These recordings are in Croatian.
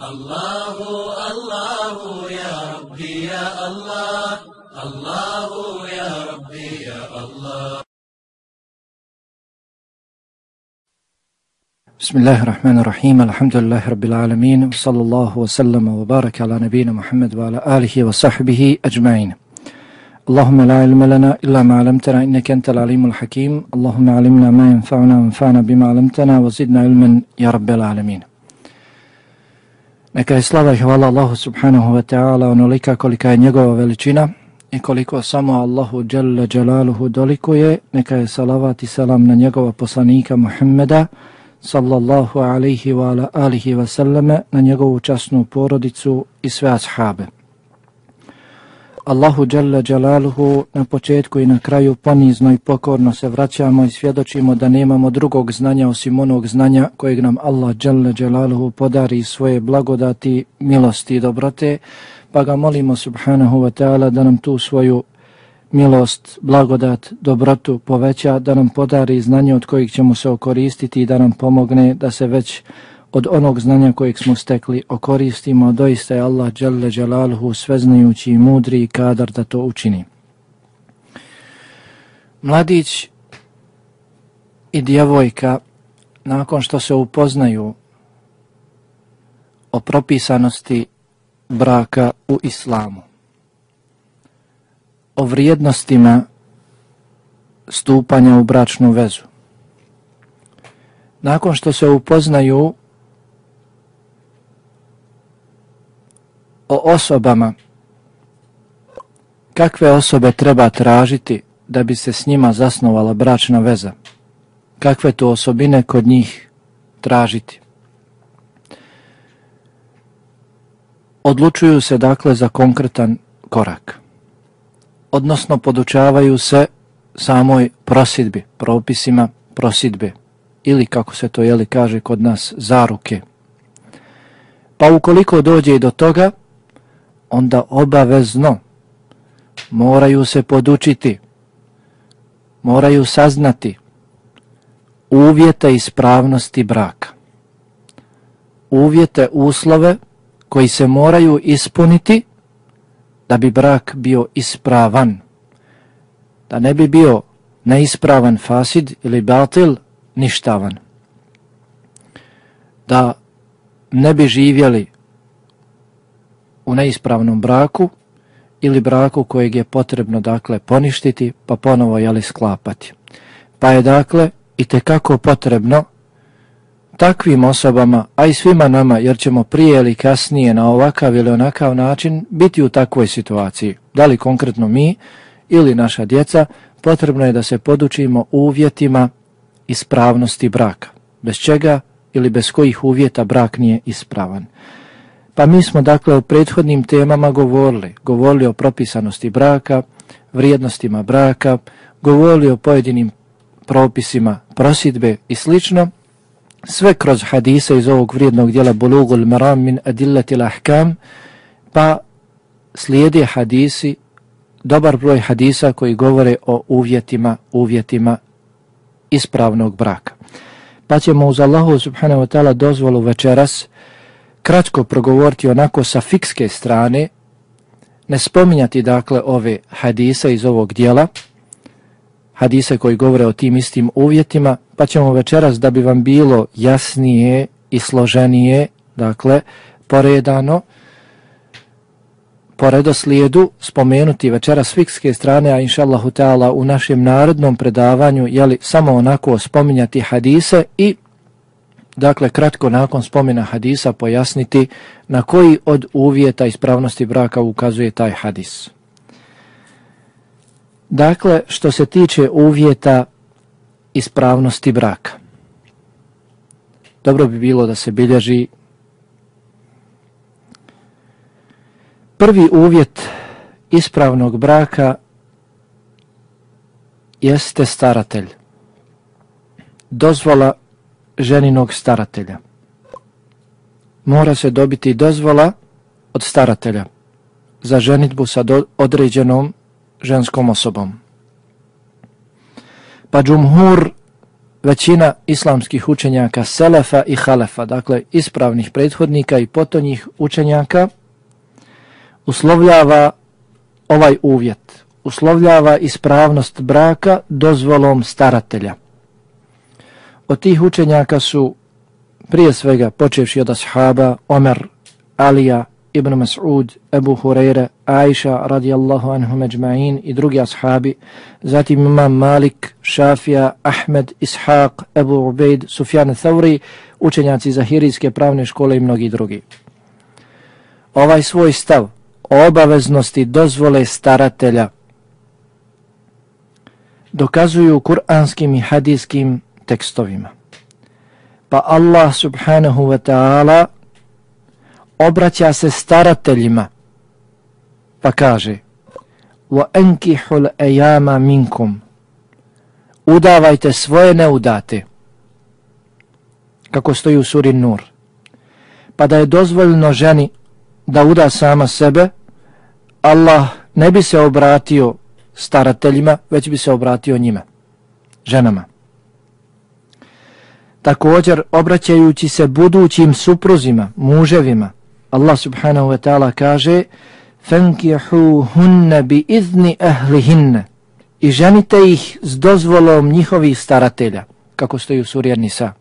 الله الله يا ربي يا الله الله يا ربي يا الله بسم الله الرحمن الرحيم الحمد لله رب العالمين وصلى الله وسلم وبارك على نبينا محمد وعلى آله وصحبه أجمعين اللهم لا علم لنا إلا ما علمتنا إنك أنت العليم الحكيم اللهم علمنا ما ينفعنا وانفعنا بما علمتنا وزدنا علما يا رب العالمين Neka je slava i hvala Allahu subhanahu wa ta'ala onolika kolika je njegova veličina i koliko samo Allahu djelle djelaluhu dolikuje, neka je salavat i salam na njegova poslanika Muhammeda sallallahu alaihi wa ala alihi wa sallame, na njegovu časnu porodicu i sve ashabe. Allahu Đalla Đalaluhu na početku i na kraju ponizno i pokorno se vraćamo i svjedočimo da nemamo drugog znanja osim onog znanja kojeg nam Allah Đalla Đalaluhu podari svoje blagodati, milosti i dobrote, pa ga molimo subhanahu wa ta'ala da nam tu svoju milost, blagodat, dobrotu poveća, da nam podari znanje od kojeg ćemo se okoristiti i da nam pomogne da se već od onog znanja kojeg smo stekli okoristimo, doista je Allah Đelle Đelaluhu sveznajući i mudri i kadar da to učini. Mladić i djevojka nakon što se upoznaju o propisanosti braka u islamu, o vrijednostima stupanja u bračnu vezu, nakon što se upoznaju o osobama, kakve osobe treba tražiti da bi se s njima zasnovala bračna veza, kakve tu osobine kod njih tražiti. Odlučuju se dakle za konkretan korak, odnosno podučavaju se samoj prosidbi, propisima prosidbe, ili kako se to jeli kaže kod nas, zaruke. Pa ukoliko dođe i do toga, onda obavezno moraju se podučiti, moraju saznati uvjete ispravnosti braka. Uvjete, uslove koji se moraju ispuniti da bi brak bio ispravan. Da ne bi bio neispravan fasid ili batil, ništavan. Da ne bi živjeli u neispravnom braku ili braku kojeg je potrebno dakle poništiti pa ponovo jeli sklapati. Pa je dakle i kako potrebno takvim osobama, a i svima nama, jer ćemo prije ili kasnije na ovakav ili onakav način biti u takvoj situaciji, da li konkretno mi ili naša djeca, potrebno je da se podučimo uvjetima ispravnosti braka, bez čega ili bez kojih uvjeta brak nije ispravan. Pa mi smo dakle u prethodnim temama govorili, govorili o propisanosti braka, vrijednostima braka, govorili o pojedinim propisima prosidbe i slično, sve kroz hadise iz ovog vrijednog dijela Bulugul Maram min adillati lahkam, pa slijedi hadisi, dobar broj hadisa koji govore o uvjetima, uvjetima ispravnog braka. Pa ćemo uz Allahu subhanahu wa ta'ala dozvolu večeras kratko progovoriti onako sa fikske strane, ne spominjati dakle ove hadise iz ovog dijela, hadise koji govore o tim istim uvjetima, pa ćemo večeras da bi vam bilo jasnije i složenije, dakle, poredano, po redoslijedu spomenuti večeras fikske strane, a inša Allahu ta'ala u našem narodnom predavanju, jeli samo onako spominjati hadise i dakle kratko nakon spomena hadisa pojasniti na koji od uvjeta ispravnosti braka ukazuje taj hadis. Dakle, što se tiče uvjeta ispravnosti braka, dobro bi bilo da se bilježi prvi uvjet ispravnog braka jeste staratelj. Dozvola ženinog staratelja. Mora se dobiti dozvola od staratelja za ženitbu sa određenom ženskom osobom. Pa džumhur većina islamskih učenjaka Selefa i Halefa, dakle ispravnih prethodnika i potonjih učenjaka, uslovljava ovaj uvjet, uslovljava ispravnost braka dozvolom staratelja. Od tih učenjaka su prije svega počevši od ashaba Omer, Alija, Ibn Mas'ud, Ebu Hureyre, Aisha radijallahu anhu međma'in i drugi ashabi, zatim imam Malik, Šafija, Ahmed, Ishaq, Ebu Ubejd, Sufjan Thauri, učenjaci Zahirijske pravne škole i mnogi drugi. Ovaj svoj stav o obaveznosti dozvole staratelja dokazuju kuranskim i hadijskim tekstovima. Pa Allah subhanahu wa ta'ala obraća se starateljima pa kaže ankihul ayama minkum. Udavajte svoje neudate kako stoji u suri Nur. Pa da je dozvoljeno ženi da uda sama sebe Allah ne bi se obratio starateljima već bi se obratio njima ženama također obraćajući se budućim supruzima muževima Allah subhanahu wa ta'ala kaže فَنْكِحُوهُنَّ بِإِذْنِ أَهْلِهِنَّ I ženite ih s dozvolom njihovih staratelja, kako stoji u suri Nisa.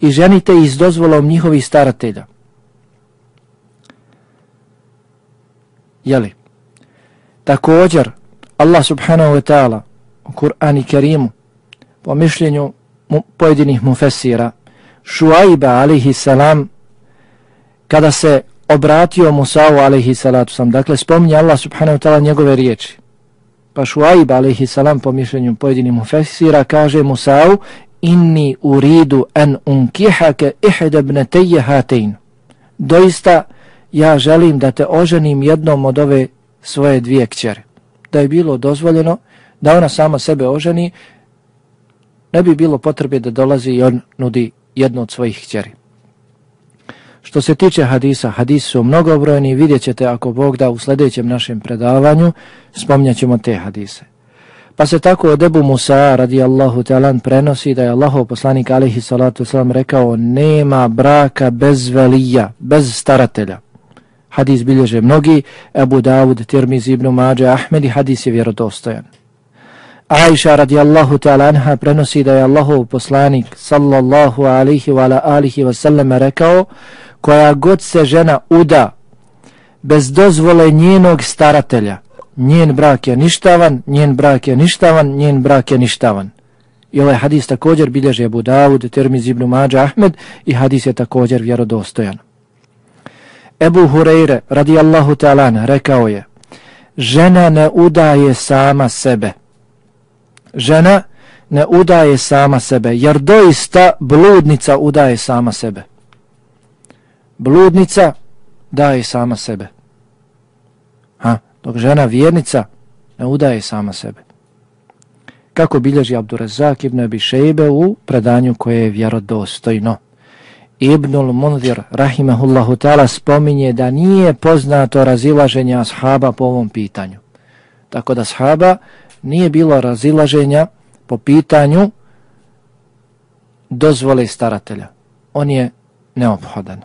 I ženite ih s dozvolom njihovih staratelja. Jeli? Također, Allah subhanahu wa ta'ala u Kur'ani Kerimu, po mišljenju mu, pojedinih mufesira, Šuaiba alaihi salam, kada se obratio Musa'u alaihi salatu sam, dakle spominje Allah subhanahu ta'ala njegove riječi. Pa Šuaib alaihi salam po mišljenju pojedinim ufesira kaže Musa'u inni uridu en unkihake ihedebne teje hatein. Doista ja želim da te oženim jednom od ove svoje dvije kćere. Da je bilo dozvoljeno da ona sama sebe oženi, ne bi bilo potrebe da dolazi i on nudi jednu od svojih kćeri. Što se tiče hadisa, hadisi su mnogobrojni, vidjet ćete ako Bog da u sljedećem našem predavanju, spomnjat ćemo te hadise. Pa se tako od Ebu Musa radijallahu talan prenosi da je Allahov poslanik alihi salatu salam rekao nema braka bez velija, bez staratelja. Hadis bilježe mnogi, Ebu Dawud, Tirmiz ibn Mađe, Ahmed i hadis je vjerodostojan. Aisha radijallahu ta'ala anha prenosi da je Allahov poslanik sallallahu alihi wa alihi wa sallam rekao koja god se žena uda bez dozvole njenog staratelja, njen brak je ništavan, njen brak je ništavan, njen brak je ništavan. I ovaj hadis također bilježe Abu Dawud, Tirmiz ibn Mađa Ahmed i hadis je također vjerodostojan. Ebu Hureyre radijallahu ta'ala rekao je žena ne udaje sama sebe. Žena ne udaje sama sebe, jer doista bludnica udaje sama sebe bludnica daje sama sebe. Ha, dok žena vjernica ne udaje sama sebe. Kako bilježi Abdurazak ibn Abi Šejbe u predanju koje je vjerodostojno. Ibnul Munzir, rahimahullahu ta'ala, spominje da nije poznato razilaženja ashaba po ovom pitanju. Tako da ashaba nije bilo razilaženja po pitanju dozvole staratelja. On je neophodan.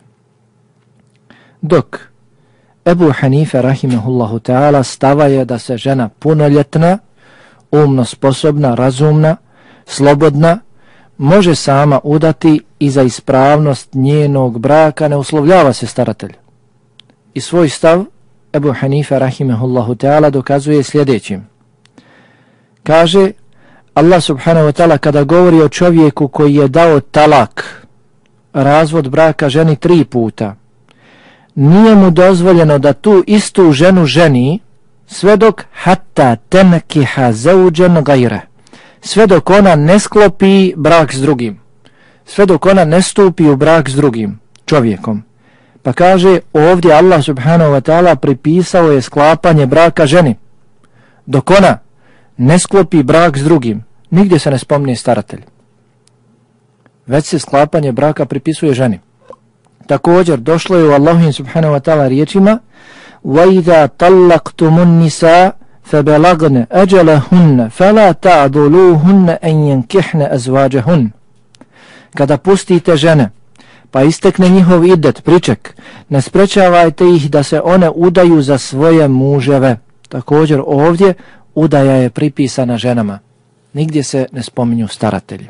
Dok Ebu Hanife rahimehullahu ta'ala stava je da se žena punoljetna, umno sposobna, razumna, slobodna, može sama udati i za ispravnost njenog braka ne uslovljava se staratelj. I svoj stav Ebu Hanife rahimehullahu ta'ala dokazuje sljedećim. Kaže Allah subhanahu wa ta'ala kada govori o čovjeku koji je dao talak, razvod braka ženi tri puta, nije mu dozvoljeno da tu istu ženu ženi sve dok hatta tenkiha zauđen gajre sve dok ona ne sklopi brak s drugim sve dok ona ne stupi u brak s drugim čovjekom. Pa kaže ovdje Allah subhanahu wa ta'ala pripisao je sklapanje braka ženi dok ona ne sklopi brak s drugim nigdje se ne spomni staratelj već se sklapanje braka pripisuje ženi Također došlo je u Allahovim subhanahu wa ta'ala riječima وَإِذَا طَلَّقْتُمُ النِّسَا فَبَلَغْنَ أَجَلَهُنَّ فَلَا تَعْدُلُوهُنَّ أَنْ يَنْكِحْنَ أَزْوَاجَهُنَّ Kada pustite žene, pa istekne njihov idet, priček, ne sprečavajte ih da se one udaju za svoje muževe. Također ovdje udaja je pripisana ženama. Nigdje se ne spominju staratelji.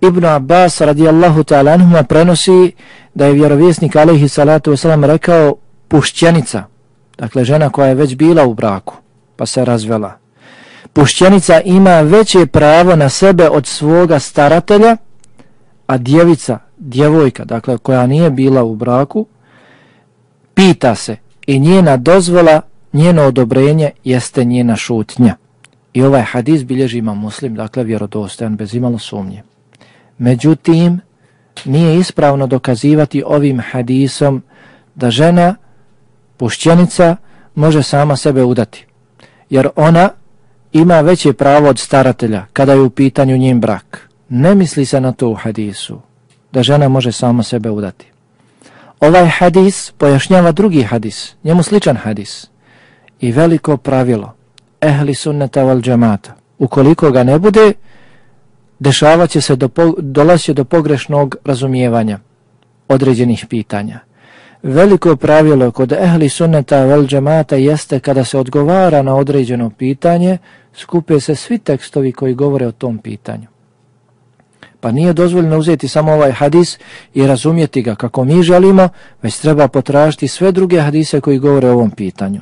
Ibn Abbas radijallahu ta'ala anhuma prenosi da je vjerovjesnik alaihi salatu wasalam rekao pušćenica, dakle žena koja je već bila u braku pa se razvela. Pušćenica ima veće pravo na sebe od svoga staratelja, a djevica, djevojka, dakle koja nije bila u braku, pita se i njena dozvola, njeno odobrenje jeste njena šutnja. I ovaj hadis bilježi ima muslim, dakle vjerodostojan, bez imalo sumnje. Međutim, nije ispravno dokazivati ovim hadisom da žena, pušćenica, može sama sebe udati. Jer ona ima veće pravo od staratelja kada je u pitanju njim brak. Ne misli se na to u hadisu, da žena može sama sebe udati. Ovaj hadis pojašnjava drugi hadis, njemu sličan hadis. I veliko pravilo, ehli sunneta val džamata, ukoliko ga ne bude, dešavat će se, do, dolazit do pogrešnog razumijevanja određenih pitanja. Veliko pravilo kod ehli sunneta vel džemata jeste kada se odgovara na određeno pitanje, skupe se svi tekstovi koji govore o tom pitanju. Pa nije dozvoljeno uzeti samo ovaj hadis i razumjeti ga kako mi želimo, već treba potražiti sve druge hadise koji govore o ovom pitanju.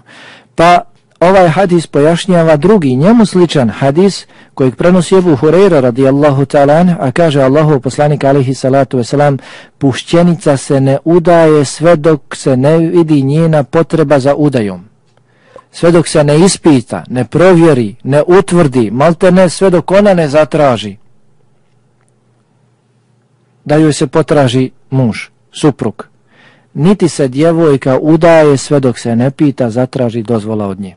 Pa ovaj hadis pojašnjava drugi njemu sličan hadis kojeg prenosi Ebu Hureyra radijallahu ta'ala, a kaže Allahu poslanik alihi salatu wasalam, pušćenica se ne udaje sve dok se ne vidi njena potreba za udajom. Sve dok se ne ispita, ne provjeri, ne utvrdi, malte ne sve dok ona ne zatraži da joj se potraži muž, suprug. Niti se djevojka udaje sve dok se ne pita, zatraži dozvola od nje.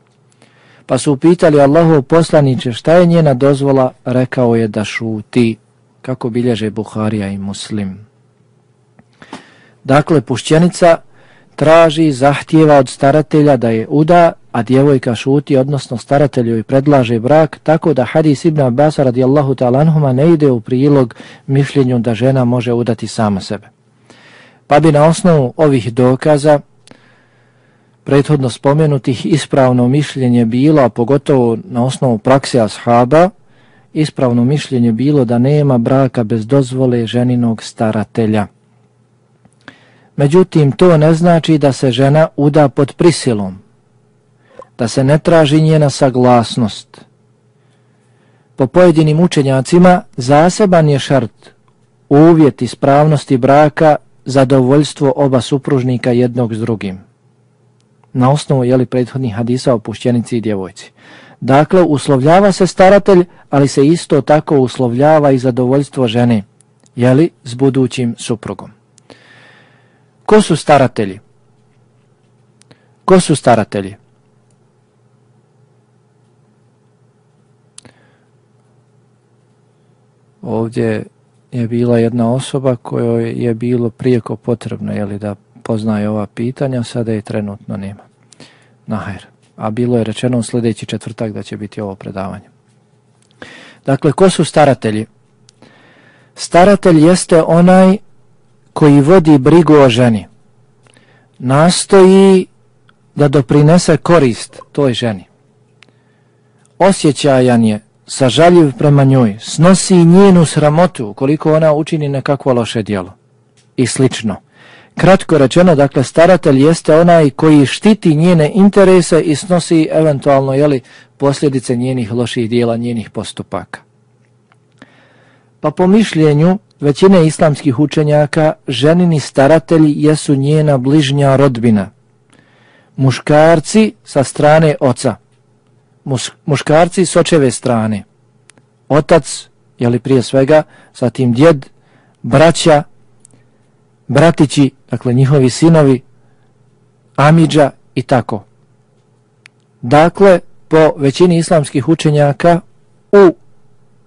Pa su upitali Allahov poslaniće šta je njena dozvola, rekao je da šuti, kako bilježe Buharija i Muslim. Dakle, pušćenica traži, zahtjeva od staratelja da je uda, a djevojka šuti, odnosno staratelju i predlaže brak, tako da hadis ibn Abbas radijallahu ta'lanhuma ne ide u prilog mišljenju da žena može udati sama sebe. Pa bi na osnovu ovih dokaza prethodno spomenutih ispravno mišljenje bilo, a pogotovo na osnovu prakse ashaba, ispravno mišljenje bilo da nema braka bez dozvole ženinog staratelja. Međutim, to ne znači da se žena uda pod prisilom, da se ne traži njena saglasnost. Po pojedinim učenjacima zaseban je šart uvjet ispravnosti braka zadovoljstvo oba supružnika jednog s drugim na osnovu jeli prethodnih hadisa o pušćenici i djevojci. Dakle, uslovljava se staratelj, ali se isto tako uslovljava i zadovoljstvo žene, jeli, s budućim suprugom. Ko su staratelji? Ko su staratelji? Ovdje je bila jedna osoba kojoj je bilo prijeko potrebno jeli, da poznaje ova pitanja, sada je trenutno nema. Naher. A bilo je rečeno u sljedeći četvrtak da će biti ovo predavanje. Dakle, ko su staratelji? Staratelj jeste onaj koji vodi brigu o ženi. Nastoji da doprinese korist toj ženi. Osjećajan je, sažaljiv prema njoj, snosi njenu sramotu koliko ona učini nekakvo loše dijelo. I slično. Kratko rečeno, dakle, staratelj jeste onaj koji štiti njene interese i snosi eventualno jeli, posljedice njenih loših dijela, njenih postupaka. Pa po mišljenju većine islamskih učenjaka, ženini staratelji jesu njena bližnja rodbina. Muškarci sa strane oca. Muškarci s očeve strane. Otac, jeli prije svega, zatim djed, braća, bratići, dakle njihovi sinovi, Amidža i tako. Dakle, po većini islamskih učenjaka u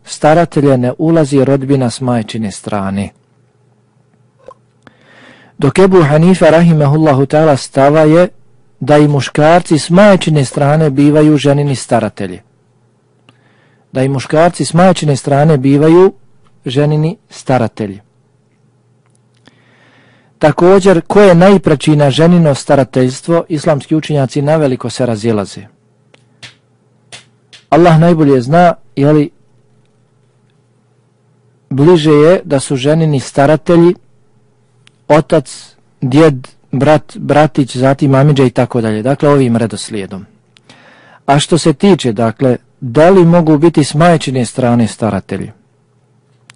staratelje ne ulazi rodbina s majčine strane. Dok Ebu Hanifa rahimahullahu ta'ala stava je da i muškarci s majčine strane bivaju ženini staratelji. Da i muškarci s majčine strane bivaju ženini staratelji. Također, ko je najpreći na ženino starateljstvo, islamski učinjaci naveliko se razilaze. Allah najbolje zna, jeli bliže je da su ženini staratelji, otac, djed, brat, bratić, zatim mamiđa i tako dalje. Dakle, ovim redoslijedom. A što se tiče, dakle, da li mogu biti s majčine strane staratelji?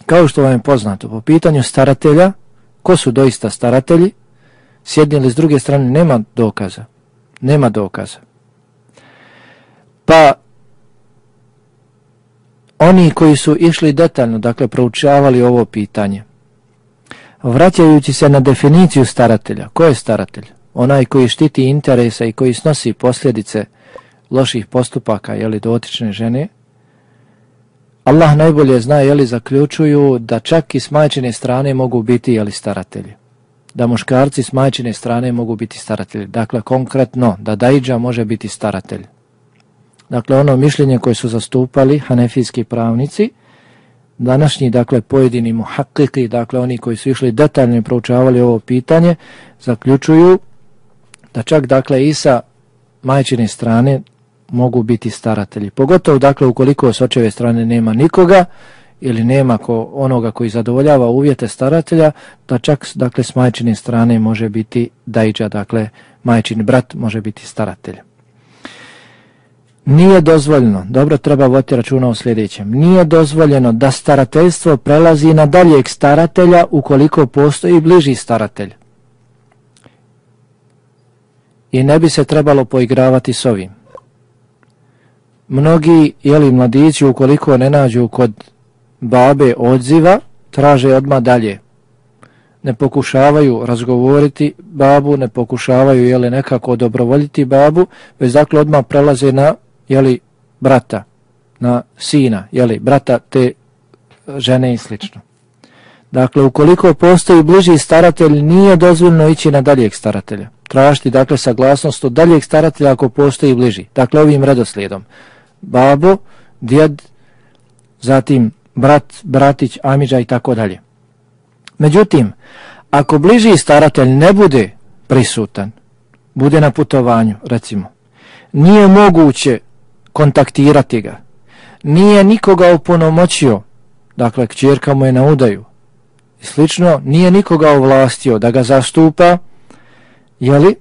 Kao što vam je poznato, po pitanju staratelja, ko su doista staratelji, s jedne ili s druge strane nema dokaza. Nema dokaza. Pa oni koji su išli detaljno, dakle proučavali ovo pitanje, vraćajući se na definiciju staratelja, ko je staratelj? Onaj koji štiti interesa i koji snosi posljedice loših postupaka, jeli dotične žene, Allah najbolje zna, jeli zaključuju da čak i s majčine strane mogu biti jeli staratelji. Da muškarci s majčine strane mogu biti staratelji. Dakle, konkretno, da dajđa može biti staratelj. Dakle, ono mišljenje koje su zastupali hanefijski pravnici, današnji, dakle, pojedini muhakkiki, dakle, oni koji su išli detaljno proučavali ovo pitanje, zaključuju da čak, dakle, i sa majčine strane mogu biti staratelji. Pogotovo, dakle, ukoliko s očeve strane nema nikoga ili nema ko onoga koji zadovoljava uvjete staratelja, da čak, dakle, s majčine strane može biti dajđa, dakle, majčin brat može biti staratelj. Nije dozvoljeno, dobro treba voditi računa o sljedećem, nije dozvoljeno da starateljstvo prelazi na daljeg staratelja ukoliko postoji bliži staratelj. I ne bi se trebalo poigravati s ovim. Mnogi, jeli mladići, ukoliko ne nađu kod babe odziva, traže odmah dalje. Ne pokušavaju razgovoriti babu, ne pokušavaju jeli, nekako dobrovoljiti babu, već dakle odmah prelaze na jeli, brata, na sina, jeli, brata te žene i slično. Dakle, ukoliko postoji bliži staratelj, nije dozvoljno ići na daljeg staratelja. Tražiti, dakle, saglasnost od daljeg staratelja ako postoji bliži. Dakle, ovim redoslijedom. Babo, djed, zatim brat, bratić, amiđa i tako dalje. Međutim, ako bliži staratelj ne bude prisutan, bude na putovanju, recimo, nije moguće kontaktirati ga. Nije nikoga uponomoćio, dakle, kćerka mu je na udaju. I slično, nije nikoga ovlastio da ga zastupa, jeli,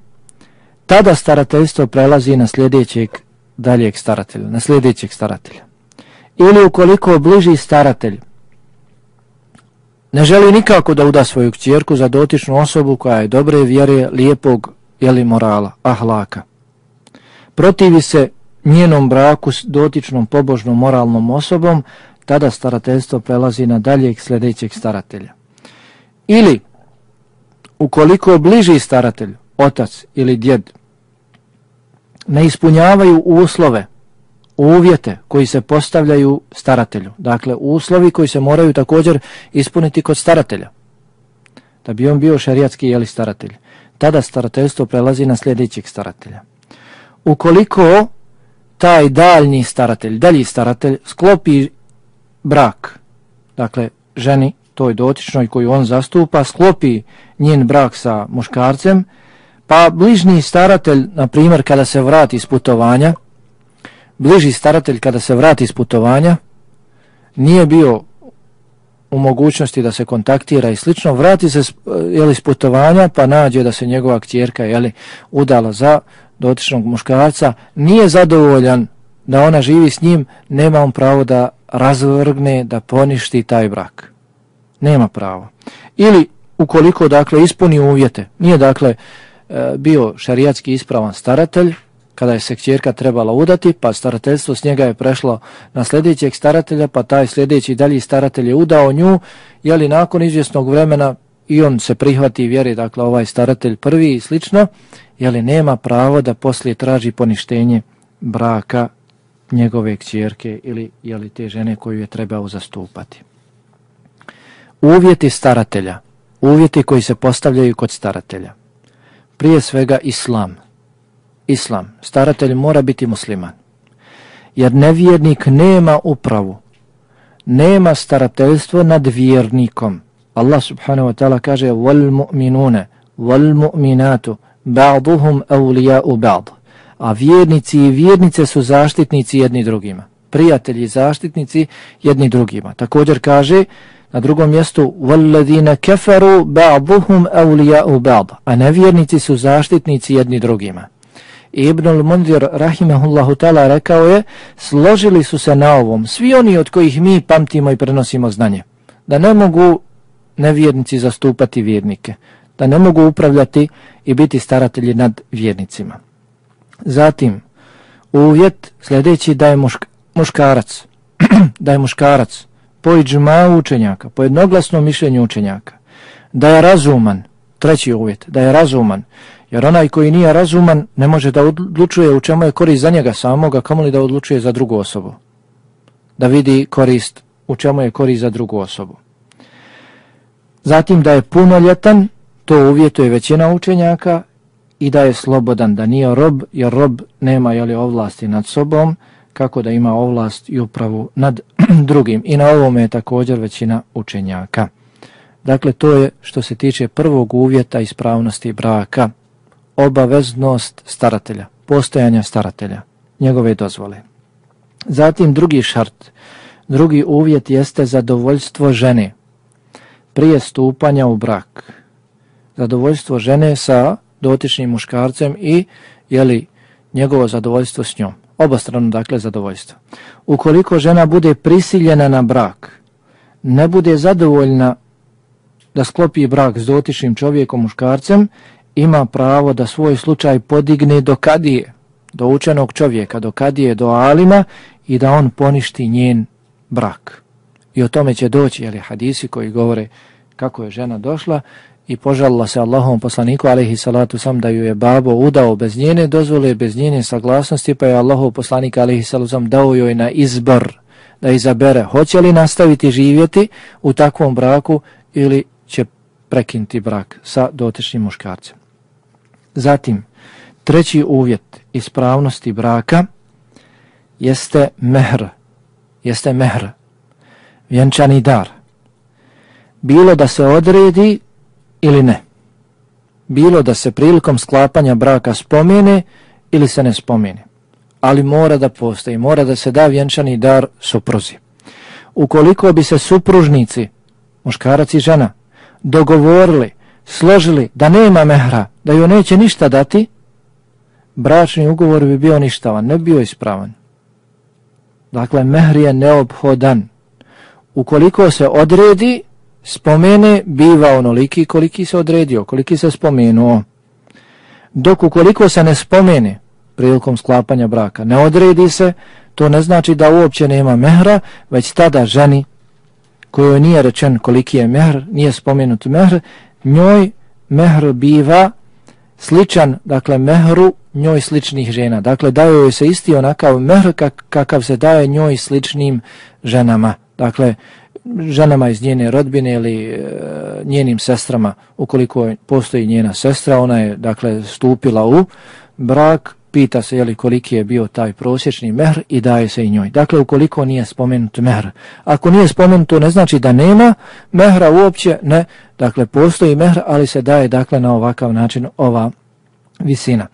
tada starateljstvo prelazi na sljedećeg daljeg staratelja, na sljedećeg staratelja. Ili ukoliko bliži staratelj ne želi nikako da uda svoju kćerku za dotičnu osobu koja je dobre vjere, lijepog, jeli morala, ahlaka. Protivi se njenom braku s dotičnom pobožnom moralnom osobom, tada starateljstvo prelazi na daljeg sljedećeg staratelja. Ili, ukoliko bliži staratelj, otac ili djed, ne ispunjavaju uslove, uvjete koji se postavljaju staratelju. Dakle, uslovi koji se moraju također ispuniti kod staratelja. Da bi on bio šarijatski jeli staratelj. Tada starateljstvo prelazi na sljedećeg staratelja. Ukoliko taj daljni staratelj, dalji staratelj, sklopi brak, dakle, ženi, toj dotičnoj koju on zastupa, sklopi njen brak sa muškarcem, pa bližni staratelj, na primjer, kada se vrati iz putovanja, bliži staratelj kada se vrati iz putovanja, nije bio u mogućnosti da se kontaktira i slično, vrati se jeli, iz putovanja pa nađe da se njegova kćerka jeli, udala za dotičnog muškarca, nije zadovoljan da ona živi s njim, nema on pravo da razvrgne, da poništi taj brak. Nema pravo. Ili ukoliko dakle ispuni uvjete, nije dakle e, bio šarijatski ispravan staratelj, kada je se kćerka trebala udati, pa starateljstvo s njega je prešlo na sljedećeg staratelja, pa taj sljedeći dalji staratelj je udao nju, jeli nakon izvjesnog vremena i on se prihvati vjeri, dakle ovaj staratelj prvi i slično, jeli nema pravo da poslije traži poništenje braka njegove kćerke ili jeli te žene koju je trebao zastupati. Uvjeti staratelja, uvjeti koji se postavljaju kod staratelja. Prije svega islam, islam. Staratelj mora biti musliman. Jer nevjernik nema upravu, nema starateljstvo nad vjernikom. Allah subhanahu wa ta'ala kaže wal mu'minune, wal mu'minatu, ba'duhum awliya'u ba'd. A vjernici i vjernice su zaštitnici jedni drugima. Prijatelji zaštitnici jedni drugima. Također kaže na drugom mjestu وَالَّذِينَ كَفَرُوا بَعْضُهُمْ أَوْلِيَاءُ بَعْض A nevjernici su zaštitnici jedni drugima. Ibn al-Mundir rahimahullahu ta'ala rekao je složili su se na ovom svi oni od kojih mi pamtimo i prenosimo znanje. Da ne mogu nevjernici zastupati vjernike. da ne mogu upravljati i biti staratelji nad vjernicima. Zatim, uvjet sljedeći da je mušk muškarac, da je muškarac po iđma učenjaka, po jednoglasnom mišljenju učenjaka, da je razuman, treći uvjet, da je razuman, jer onaj koji nije razuman ne može da odlučuje u čemu je korist za njega samoga, kamo li da odlučuje za drugu osobu, da vidi korist u čemu je korist za drugu osobu. Zatim da je punoljetan, to uvjetuje većina učenjaka i da je slobodan, da nije rob, jer rob nema jeli, ovlasti nad sobom, kako da ima ovlast i upravu nad drugim. I na ovome je također većina učenjaka. Dakle, to je što se tiče prvog uvjeta ispravnosti braka, obaveznost staratelja, postojanja staratelja, njegove dozvole. Zatim drugi šart, drugi uvjet jeste zadovoljstvo žene prije stupanja u brak. Zadovoljstvo žene sa dotičnim muškarcem i jeli, njegovo zadovoljstvo s njom obostrano dakle zadovoljstvo. Ukoliko žena bude prisiljena na brak, ne bude zadovoljna da sklopi brak s dotičnim čovjekom, muškarcem, ima pravo da svoj slučaj podigne do kadije, do učenog čovjeka, do kadije, do alima i da on poništi njen brak. I o tome će doći, jeli hadisi koji govore kako je žena došla, i požalila se Allahom poslaniku alaihi salatu sam da ju je babo udao bez njene dozvole, bez njene saglasnosti, pa je Allahov poslanik alaihi salatu sam dao joj na izbor da izabere hoće li nastaviti živjeti u takvom braku ili će prekinti brak sa dotečnim muškarcem. Zatim, treći uvjet ispravnosti braka jeste mehr, jeste mehr, vjenčani dar. Bilo da se odredi ili ne. Bilo da se prilikom sklapanja braka spomene ili se ne spomene. Ali mora da postoji, mora da se da vjenčani dar supruzi. Ukoliko bi se supružnici, muškarac i žena, dogovorili, složili da nema mehra, da joj neće ništa dati, bračni ugovor bi bio ništavan, ne bio ispravan. Dakle, mehr je neophodan. Ukoliko se odredi, spomene biva onoliki koliki se odredio, koliki se spomenuo. Dok ukoliko se ne spomene prilikom sklapanja braka, ne odredi se, to ne znači da uopće nema mehra, već tada ženi kojoj nije rečen koliki je mehr, nije spomenut mehr, njoj mehr biva sličan, dakle mehru njoj sličnih žena. Dakle, daje joj se isti onakav mehr kakav se daje njoj sličnim ženama. Dakle, ženama iz njene rodbine ili e, njenim sestrama, ukoliko postoji njena sestra, ona je dakle stupila u brak, pita se jeli koliki je bio taj prosječni mehr i daje se i njoj. Dakle, ukoliko nije spomenut mehr. Ako nije spomenut, to ne znači da nema mehra uopće, ne. Dakle, postoji mehr, ali se daje dakle na ovakav način ova visina.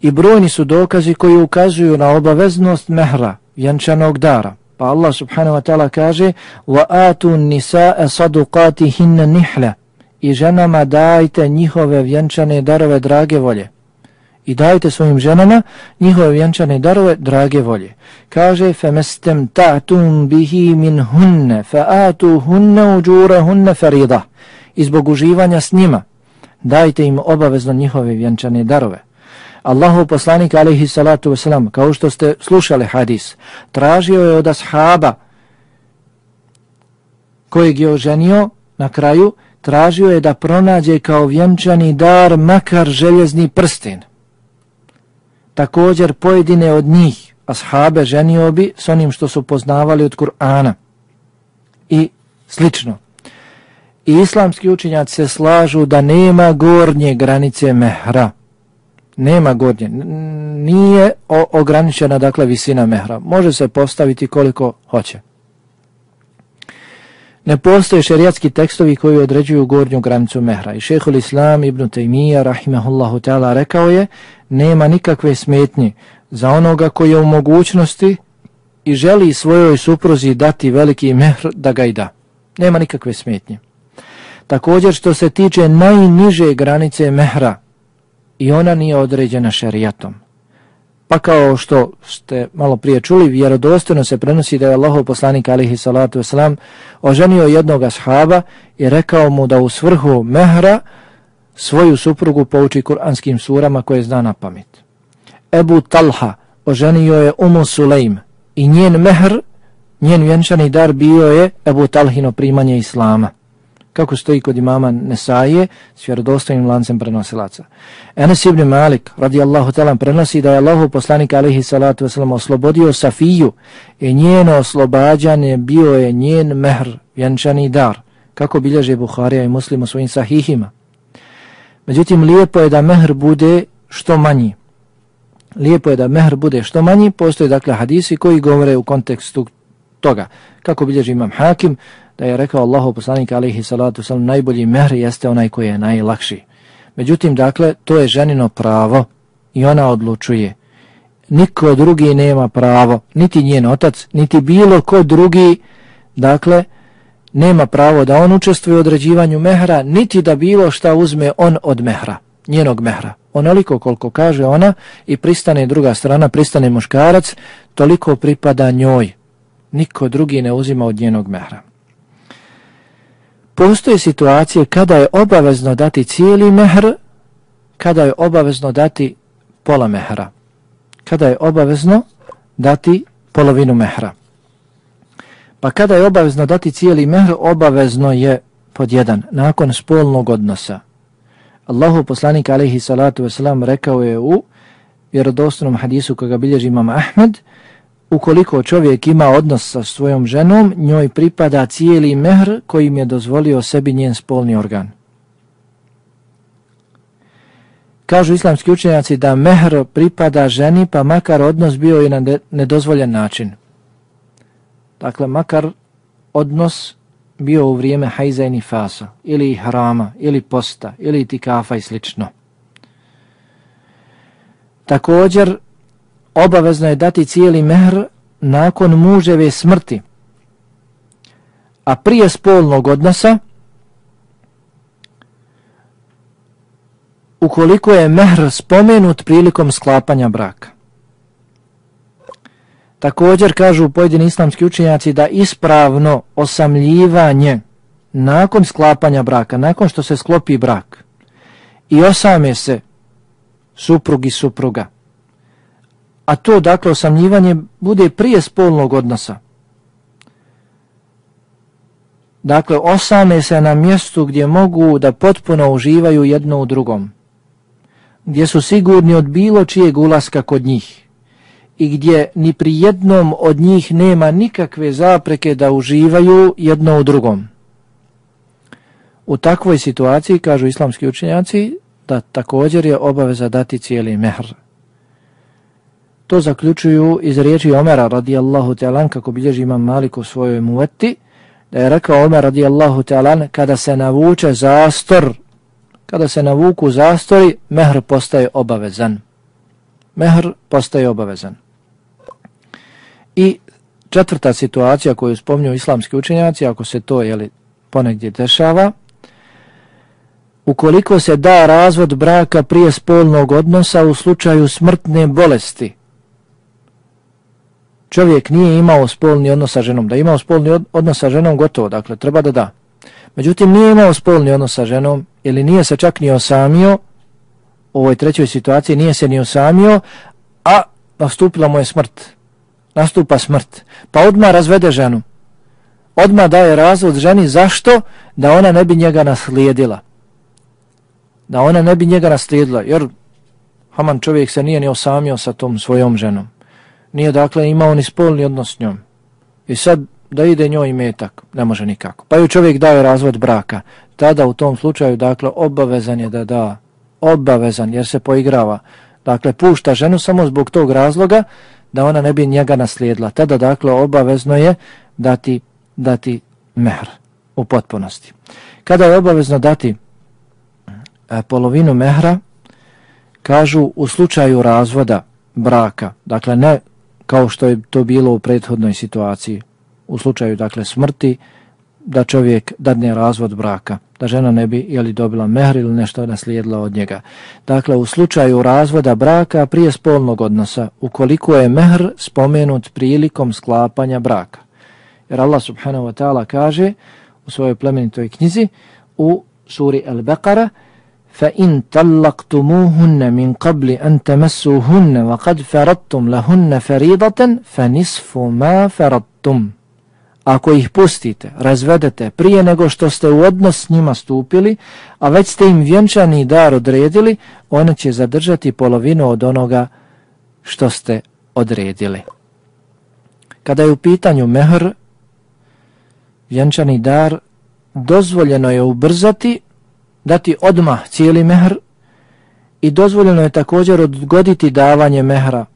I brojni su dokazi koji ukazuju na obaveznost mehra, vjenčanog dara. Pa Allah subhanahu wa ta'ala kaže وَآتُوا النِّسَاءَ صَدُقَاتِهِنَّ نِحْلَ I ženama dajte njihove vjenčane darove drage volje. I dajte svojim ženama njihove vjenčane darove drage volje. Kaže فَمَسْتَمْ تَعْتُمْ بِهِ مِنْ هُنَّ فَآتُوا هُنَّ اُجُورَ هُنَّ فَرِيدَ I zbog uživanja s njima dajte im obavezno njihove vjenčane darove. Allahu poslanik alaihi salatu wasalam, kao što ste slušali hadis, tražio je od ashaba kojeg je oženio na kraju, tražio je da pronađe kao vjenčani dar makar željezni prsten. Također pojedine od njih ashabe ženio bi s onim što su poznavali od Kur'ana i slično. I islamski učenjaci se slažu da nema gornje granice mehra nema gornje, nije ograničena dakle visina mehra, može se postaviti koliko hoće. Ne postoje šerijatski tekstovi koji određuju gornju granicu mehra. I šehhul Islam ibn Taymiyyah rahimahullahu ta'ala rekao je nema nikakve smetnje za onoga koji je u mogućnosti i želi svojoj supruzi dati veliki mehr da ga i da. Nema nikakve smetnje. Također što se tiče najniže granice mehra i ona nije određena šerijatom. Pa kao što ste malo prije čuli, vjerodostojno se prenosi da je Allahov poslanik alihi salatu wasalam oženio jednog ashaba i rekao mu da u svrhu mehra svoju suprugu pouči kuranskim surama koje zna na pamet. Ebu Talha oženio je Umu Sulejm i njen mehr, njen vjenčani dar bio je Ebu Talhino primanje Islama kako stoji kod imama Nesaije s vjerodostojnim lancem prenosilaca. Enes ibn Malik radijallahu talan prenosi da je Allahu poslanik alihi salatu wasalam oslobodio Safiju i njeno oslobađanje bio je njen mehr, vjenčani dar, kako bilježe Buharija i muslim u svojim sahihima. Međutim, lijepo je da mehr bude što manji. Lijepo je da mehr bude što manji, postoje dakle hadisi koji govore u kontekstu toga. Kako bilježi imam Hakim, da je rekao Allahu poslanik alaihi salatu salam najbolji mehr jeste onaj koji je najlakši. Međutim, dakle, to je ženino pravo i ona odlučuje. Niko drugi nema pravo, niti njen otac, niti bilo ko drugi, dakle, nema pravo da on učestvuje u određivanju mehra, niti da bilo šta uzme on od mehra, njenog mehra. Onoliko koliko kaže ona i pristane druga strana, pristane muškarac, toliko pripada njoj. Niko drugi ne uzima od njenog mehra. Postoje situacije kada je obavezno dati cijeli mehr, kada je obavezno dati pola mehra. Kada je obavezno dati polovinu mehra. Pa kada je obavezno dati cijeli mehr, obavezno je pod jedan, nakon spolnog odnosa. Allahu poslanik alaihi salatu wasalam rekao je u vjerodostojnom hadisu koga bilježi imam Ahmed, ukoliko čovjek ima odnos sa svojom ženom, njoj pripada cijeli mehr kojim je dozvolio sebi njen spolni organ. Kažu islamski učenjaci da mehr pripada ženi, pa makar odnos bio i na nedozvoljen način. Dakle, makar odnos bio u vrijeme hajza i ili hrama, ili posta, ili tikafa i slično. Također, obavezno je dati cijeli mehr nakon muževe smrti. A prije spolnog odnosa, ukoliko je mehr spomenut prilikom sklapanja braka. Također kažu pojedini islamski učenjaci da ispravno osamljivanje nakon sklapanja braka, nakon što se sklopi brak i osame se suprug i supruga, a to dakle osamljivanje bude prije spolnog odnosa. Dakle, osame se na mjestu gdje mogu da potpuno uživaju jedno u drugom, gdje su sigurni od bilo čijeg ulaska kod njih i gdje ni pri jednom od njih nema nikakve zapreke da uživaju jedno u drugom. U takvoj situaciji, kažu islamski učenjaci, da također je obaveza dati cijeli mehr. To zaključuju iz riječi Omera radijallahu ta'alan kako bilježi imam Malik u svojoj muveti, da je rekao Omer radijallahu ta'alan kada se navuče zastor, kada se navuku zastori, mehr postaje obavezan. Mehr postaje obavezan. I četvrta situacija koju spomnju islamski učenjaci, ako se to jeli, ponegdje dešava, ukoliko se da razvod braka prije spolnog odnosa u slučaju smrtne bolesti, čovjek nije imao spolni odnos sa ženom, da je imao spolni odnos sa ženom, gotovo, dakle, treba da da. Međutim, nije imao spolni odnos sa ženom, ili nije se čak ni osamio, u ovoj trećoj situaciji nije se ni osamio, a nastupila mu je smrt. Nastupa smrt. Pa odmah razvede ženu. Odmah daje razvod ženi, zašto? Da ona ne bi njega naslijedila. Da ona ne bi njega naslijedila, jer Haman čovjek se nije ni osamio sa tom svojom ženom nije dakle imao ni spolni odnos s njom. I sad da ide njoj i metak, ne može nikako. Pa ju čovjek daje razvod braka. Tada u tom slučaju dakle obavezan je da da obavezan jer se poigrava. Dakle, pušta ženu samo zbog tog razloga da ona ne bi njega naslijedila. Tada, dakle, obavezno je dati, dati mehr u potpunosti. Kada je obavezno dati e, polovinu mehra, kažu u slučaju razvoda braka, dakle ne kao što je to bilo u prethodnoj situaciji, u slučaju dakle smrti, da čovjek dadne razvod braka, da žena ne bi jeli dobila mehr ili nešto naslijedila od njega. Dakle, u slučaju razvoda braka prije spolnog odnosa, ukoliko je mehr spomenut prilikom sklapanja braka. Jer Allah subhanahu wa ta'ala kaže u svojoj plemenitoj knjizi u suri Al-Baqara فَإِن طَلَّقْتُمُوهُنَّ مِنْ قَبْلِ أَن تَمَسُّوهُنَّ وَقَدْ فَرَدْتُمْ لَهُنَّ فَرِيضَةً فَنِصْفُ مَا فَرَدْتُمْ Ako ih pustite, razvedete prije nego što ste u odnos s njima stupili, a već ste im vjenčani dar odredili, ona će zadržati polovinu od onoga što ste odredili. Kada je u pitanju mehr, vjenčani dar, dozvoljeno je ubrzati, dati odmah cijeli mehr i dozvoljeno je također odgoditi davanje mehra.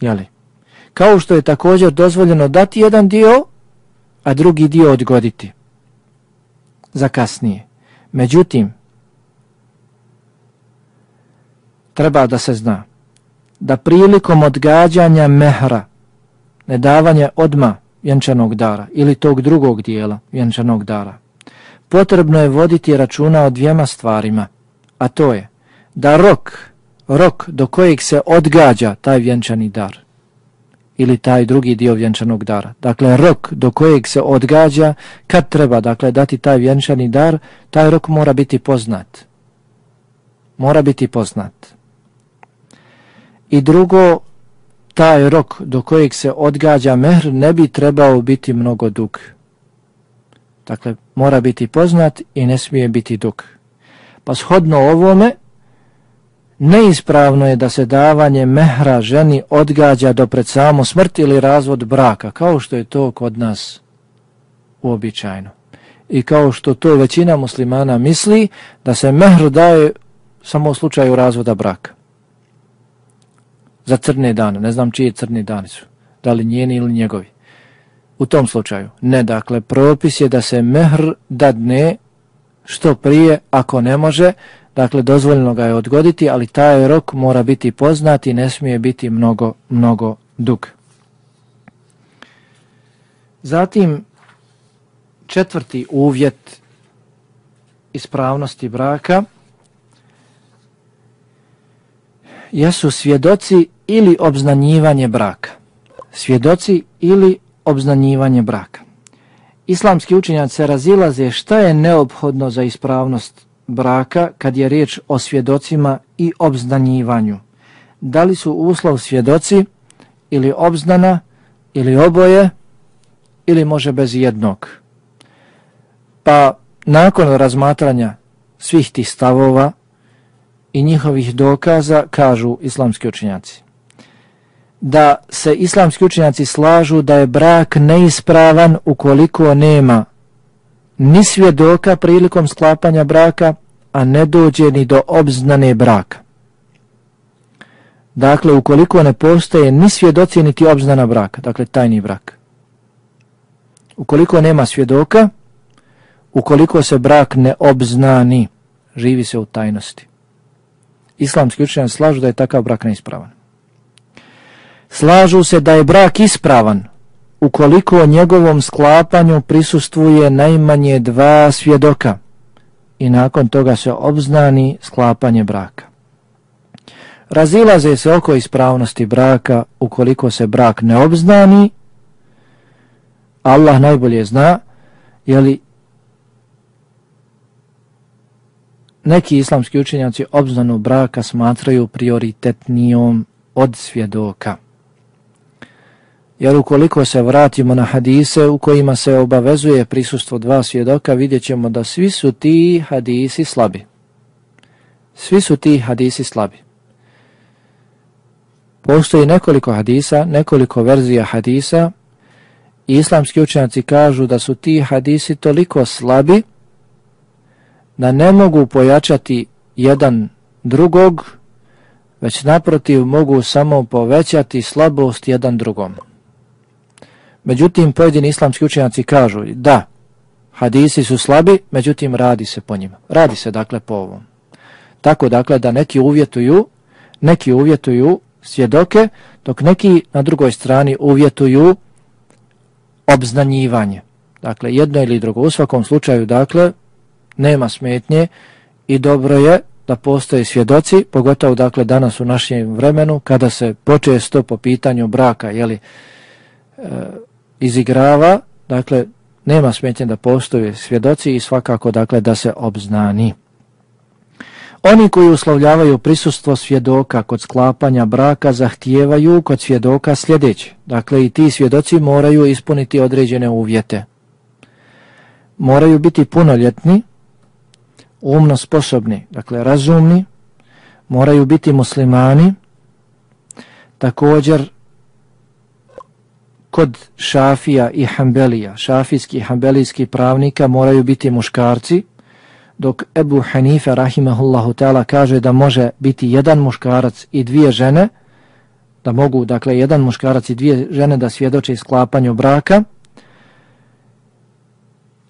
Jeli? Kao što je također dozvoljeno dati jedan dio, a drugi dio odgoditi. Za kasnije. Međutim, treba da se zna da prilikom odgađanja mehra, ne davanje odma vjenčanog dara ili tog drugog dijela vjenčanog dara, potrebno je voditi računa o dvijema stvarima, a to je da rok, rok do kojeg se odgađa taj vjenčani dar ili taj drugi dio vjenčanog dara. Dakle, rok do kojeg se odgađa, kad treba dakle, dati taj vjenčani dar, taj rok mora biti poznat. Mora biti poznat. I drugo, taj rok do kojeg se odgađa mehr ne bi trebao biti mnogo dug. Dakle, mora biti poznat i ne smije biti dug. Pa shodno ovome, neispravno je da se davanje mehra ženi odgađa do pred samo smrt ili razvod braka, kao što je to kod nas uobičajno. I kao što to većina muslimana misli, da se mehr daje samo u slučaju razvoda braka za crne dane. Ne znam čije crne dane su. Da li njeni ili njegovi. U tom slučaju. Ne, dakle, propis je da se mehr dadne što prije, ako ne može, dakle, dozvoljeno ga je odgoditi, ali taj rok mora biti poznat i ne smije biti mnogo, mnogo dug. Zatim, četvrti uvjet ispravnosti braka jesu svjedoci ili obznanjivanje braka. Svjedoci ili obznanjivanje braka. Islamski učenjaci se razilaze šta je neophodno za ispravnost braka kad je riječ o svjedocima i obznanjivanju. Da li su uslov svjedoci ili obznana ili oboje ili može bez jednog. Pa nakon razmatranja svih tih stavova i njihovih dokaza kažu islamski učenjaci da se islamski učenjaci slažu da je brak neispravan ukoliko nema ni svjedoka prilikom sklapanja braka, a ne dođe ni do obznane braka. Dakle, ukoliko ne postoje ni svjedoci niti obznana braka, dakle tajni brak. Ukoliko nema svjedoka, ukoliko se brak ne obznani, živi se u tajnosti. Islamski učenjaci slažu da je takav brak neispravan slažu se da je brak ispravan ukoliko o njegovom sklapanju prisustvuje najmanje dva svjedoka i nakon toga se obznani sklapanje braka. Razilaze se oko ispravnosti braka ukoliko se brak ne obznani, Allah najbolje zna, jeli neki islamski učenjaci obznanu braka smatraju prioritetnijom od svjedoka. Jer ukoliko se vratimo na hadise u kojima se obavezuje prisustvo dva svjedoka, vidjet ćemo da svi su ti hadisi slabi. Svi su ti hadisi slabi. Postoji nekoliko hadisa, nekoliko verzija hadisa islamski učenjaci kažu da su ti hadisi toliko slabi da ne mogu pojačati jedan drugog, već naprotiv mogu samo povećati slabost jedan drugom. Međutim, pojedini islamski učenjaci kažu da, hadisi su slabi, međutim radi se po njima. Radi se dakle po ovom. Tako dakle da neki uvjetuju, neki uvjetuju svjedoke, dok neki na drugoj strani uvjetuju obznanjivanje. Dakle, jedno ili drugo. U svakom slučaju, dakle, nema smetnje i dobro je da postoje svjedoci, pogotovo dakle danas u našem vremenu, kada se počesto po pitanju braka, jeli, e, izigrava, dakle, nema smetnje da postoje svjedoci i svakako dakle da se obznani. Oni koji uslovljavaju prisustvo svjedoka kod sklapanja braka zahtijevaju kod svjedoka sljedeće. Dakle, i ti svjedoci moraju ispuniti određene uvjete. Moraju biti punoljetni, umno sposobni, dakle razumni, moraju biti muslimani, također kod šafija i hambelija, šafijski i hambelijski pravnika moraju biti muškarci, dok Ebu Hanife rahimahullahu ta'ala kaže da može biti jedan muškarac i dvije žene, da mogu, dakle, jedan muškarac i dvije žene da svjedoče sklapanju braka.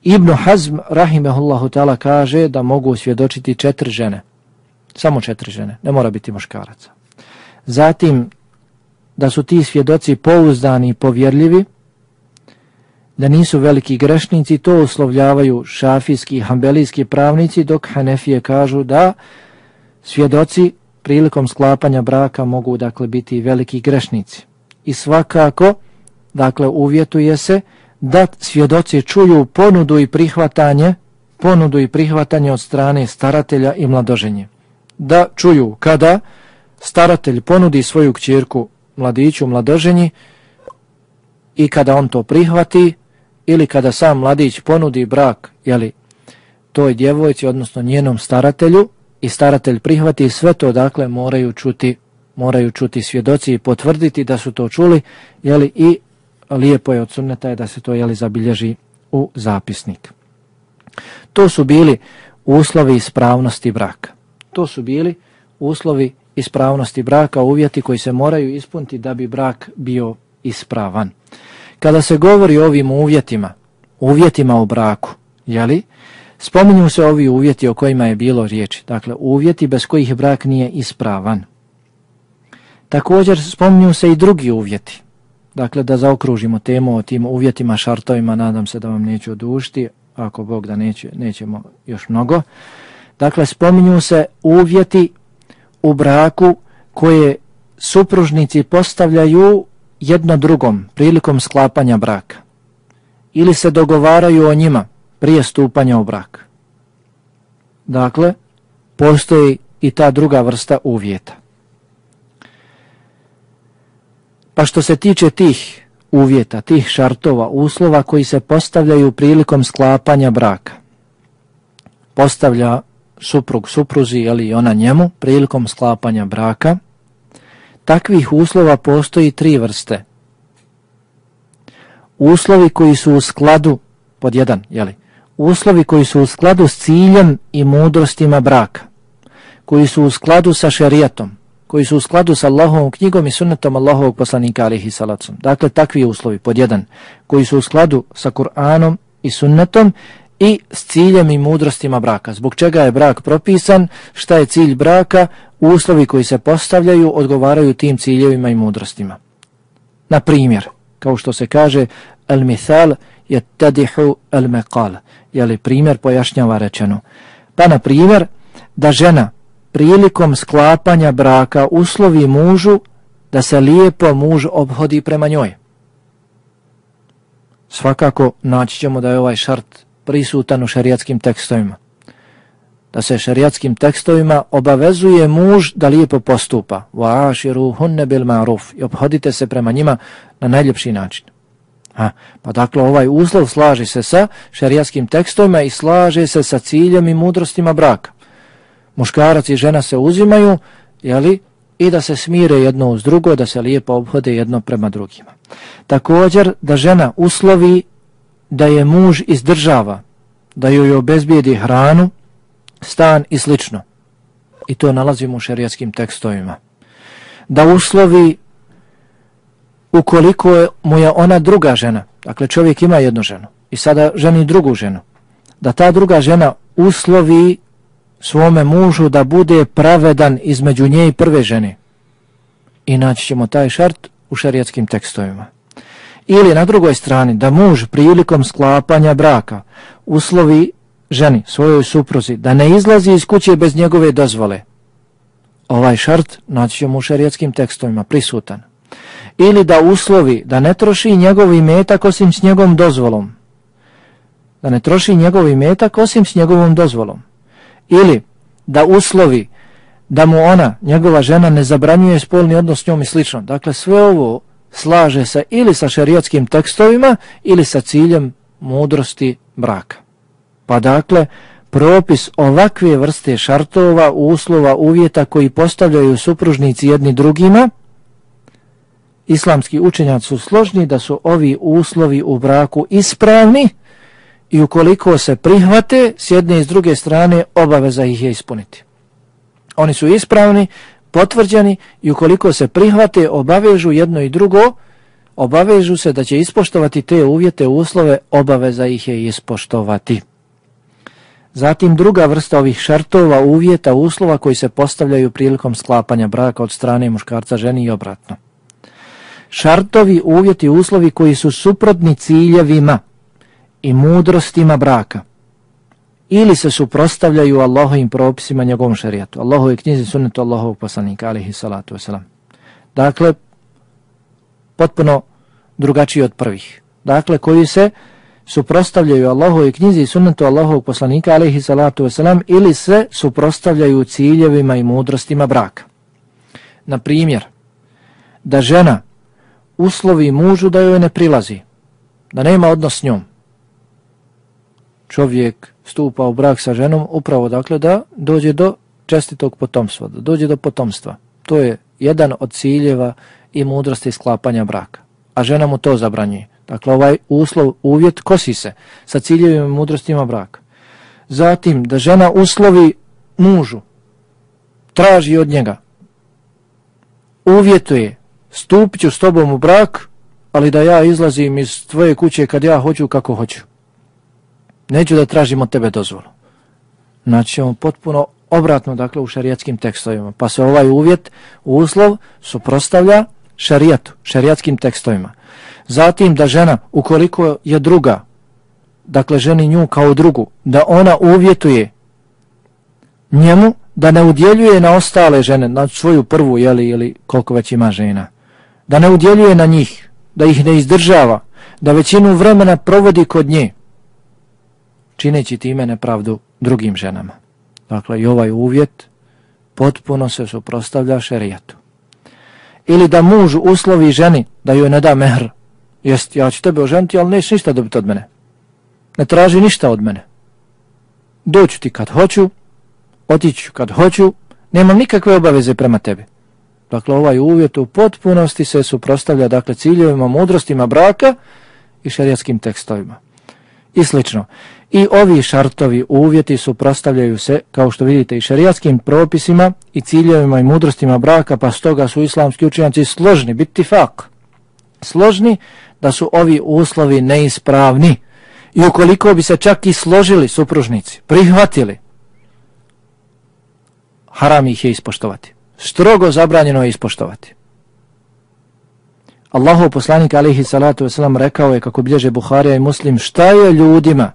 Ibn Hazm rahimahullahu ta'ala kaže da mogu svjedočiti četiri žene. Samo četiri žene, ne mora biti muškaraca. Zatim, da su ti svjedoci pouzdani i povjerljivi, da nisu veliki grešnici, to uslovljavaju šafijski i hambelijski pravnici, dok Hanefije kažu da svjedoci prilikom sklapanja braka mogu dakle biti veliki grešnici. I svakako, dakle, uvjetuje se da svjedoci čuju ponudu i prihvatanje, ponudu i prihvatanje od strane staratelja i mladoženje. Da čuju kada staratelj ponudi svoju kćerku mladiću, mladoženji i kada on to prihvati, ili kada sam mladić ponudi brak jeli, toj djevojci, odnosno njenom staratelju, i staratelj prihvati sve to, dakle, moraju čuti, moraju čuti svjedoci i potvrditi da su to čuli, jeli, i lijepo je od je da se to jeli, zabilježi u zapisnik. To su bili uslovi ispravnosti braka. To su bili uslovi ispravnosti braka, uvjeti koji se moraju ispuniti da bi brak bio ispravan. Kada se govori o ovim uvjetima, uvjetima u braku, jeli, spominju se ovi uvjeti o kojima je bilo riječi. Dakle, uvjeti bez kojih brak nije ispravan. Također spominju se i drugi uvjeti. Dakle, da zaokružimo temu o tim uvjetima, šartovima, nadam se da vam neću odušti, ako Bog da neće, nećemo još mnogo. Dakle, spominju se uvjeti u braku koje supružnici postavljaju jedno drugom prilikom sklapanja braka ili se dogovaraju o njima prije stupanja u brak. Dakle, postoji i ta druga vrsta uvjeta. Pa što se tiče tih uvjeta, tih šartova, uslova koji se postavljaju prilikom sklapanja braka, postavlja suprug supruzi ili ona njemu prilikom sklapanja braka, takvih uslova postoji tri vrste. Uslovi koji su u skladu, pod jedan, jeli, uslovi koji su u skladu s ciljem i mudrostima braka, koji su u skladu sa šerijatom, koji su u skladu sa Allahovom knjigom i sunnetom Allahovog poslanika alihi salacom. Dakle, takvi uslovi, pod jedan, koji su u skladu sa Kur'anom i sunnetom i s ciljem i mudrostima braka. Zbog čega je brak propisan, šta je cilj braka, uslovi koji se postavljaju odgovaraju tim ciljevima i mudrostima. Na primjer, kao što se kaže, el mithal je tadihu el meqal, jeli primjer pojašnjava rečeno. Pa na primjer, da žena prilikom sklapanja braka uslovi mužu da se lijepo muž obhodi prema njoj. Svakako naći ćemo da je ovaj šart prisutan u šarijatskim tekstovima. Da se šarijatskim tekstovima obavezuje muž da lijepo postupa. I obhodite se prema njima na najljepši način. Ha, pa dakle ovaj uslov slaže se sa šarijatskim tekstovima i slaže se sa ciljem i mudrostima braka. Muškarac i žena se uzimaju, jeli, i da se smire jedno uz drugo, da se lijepo obhode jedno prema drugima. Također da žena uslovi da je muž izdržava, da joj obezbijedi hranu, stan i slično. i to nalazimo u šerijatskim tekstovima. Da uslovi ukoliko mu je ona druga žena, dakle čovjek ima jednu ženu i sada ženi drugu ženu, da ta druga žena uslovi svome mužu da bude pravedan između nje i prve žene. I naći ćemo taj šart u šarijatskim tekstovima. Ili na drugoj strani da muž prilikom sklapanja braka uslovi ženi, svojoj supruzi, da ne izlazi iz kuće bez njegove dozvole. Ovaj šart naći ćemo u šarijatskim tekstovima prisutan. Ili da uslovi da ne troši njegov imetak osim s njegovom dozvolom. Da ne troši njegov imetak osim s njegovom dozvolom. Ili da uslovi da mu ona, njegova žena, ne zabranjuje spolni odnos s njom i slično. Dakle, sve ovo slaže se ili sa šerijatskim tekstovima ili sa ciljem mudrosti braka. Pa dakle, propis ovakve vrste šartova, uslova, uvjeta koji postavljaju supružnici jedni drugima, islamski učenjaci su složni da su ovi uslovi u braku ispravni i ukoliko se prihvate s jedne i s druge strane obaveza ih je ispuniti. Oni su ispravni, potvrđeni i ukoliko se prihvate obavežu jedno i drugo, obavežu se da će ispoštovati te uvjete, uslove, obaveza ih je ispoštovati. Zatim druga vrsta ovih šartova, uvjeta, uslova koji se postavljaju prilikom sklapanja braka od strane muškarca, ženi i obratno. Šartovi, uvjeti, uslovi koji su suprotni ciljevima i mudrostima braka ili se suprostavljaju Allahovim propisima njegovom šarijatu. Allahove knjizi sunnetu Allahovog poslanika, alihi salatu wasalam. Dakle, potpuno drugačiji od prvih. Dakle, koji se suprostavljaju Allahove knjizi i sunnetu Allahovog poslanika, alihi salatu wasalam, ili se suprostavljaju ciljevima i mudrostima braka. Na primjer, da žena uslovi mužu da joj ne prilazi, da nema odnos s njom. Čovjek stupa u brak sa ženom upravo dakle da dođe do čestitog potomstva, da dođe do potomstva. To je jedan od ciljeva i mudrosti sklapanja braka. A žena mu to zabranjuje. Dakle, ovaj uslov, uvjet kosi se sa ciljevima i mudrostima braka. Zatim, da žena uslovi mužu, traži od njega, uvjetuje, stupit s tobom u brak, ali da ja izlazim iz tvoje kuće kad ja hoću kako hoću. Neću da tražim od tebe dozvolu. Znači ćemo potpuno obratno dakle u šarijatskim tekstovima. Pa se ovaj uvjet, uslov, suprostavlja šarijatu, šarijatskim tekstovima. Zatim da žena, ukoliko je druga, dakle ženi nju kao drugu, da ona uvjetuje njemu da ne udjeljuje na ostale žene, na svoju prvu, jeli, ili koliko već ima žena. Da ne udjeljuje na njih, da ih ne izdržava, da većinu vremena provodi kod nje, čineći time nepravdu drugim ženama. Dakle, i ovaj uvjet potpuno se suprostavlja šerijatu. Ili da muž uslovi ženi da joj ne da mehr. Jest, ja ću tebe oženiti, ali neće ništa dobiti od mene. Ne traži ništa od mene. Doću ti kad hoću, otiću kad hoću, nemam nikakve obaveze prema tebi. Dakle, ovaj uvjet u potpunosti se suprostavlja dakle, ciljevima, mudrostima braka i šerijatskim tekstovima. I slično. I ovi šartovi uvjeti suprostavljaju se, kao što vidite, i šarijatskim propisima i ciljevima i mudrostima braka, pa stoga su islamski učenjaci složni, biti fak, složni da su ovi uslovi neispravni. I ukoliko bi se čak i složili supružnici, prihvatili, haram ih je ispoštovati. Strogo zabranjeno je ispoštovati. Allahov poslanik alihi salatu wasalam rekao je kako bilježe Buharija i Muslim šta je ljudima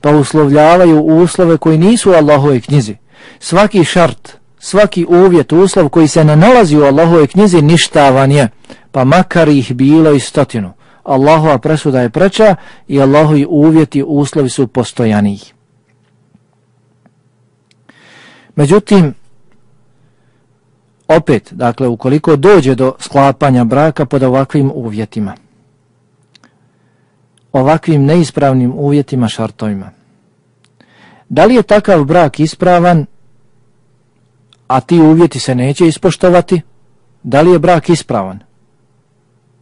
pa uslovljavaju uslove koji nisu u Allahove knjizi. Svaki šart, svaki uvjet, uslov koji se ne nalazi u Allahove knjizi ništavan je, pa makar ih bilo i stotinu. Allahova presuda je preča i Allahovi uvjeti, uslovi su postojaniji. Međutim, opet, dakle, ukoliko dođe do sklapanja braka pod ovakvim uvjetima, ovakvim neispravnim uvjetima šartovima. Da li je takav brak ispravan, a ti uvjeti se neće ispoštovati? Da li je brak ispravan?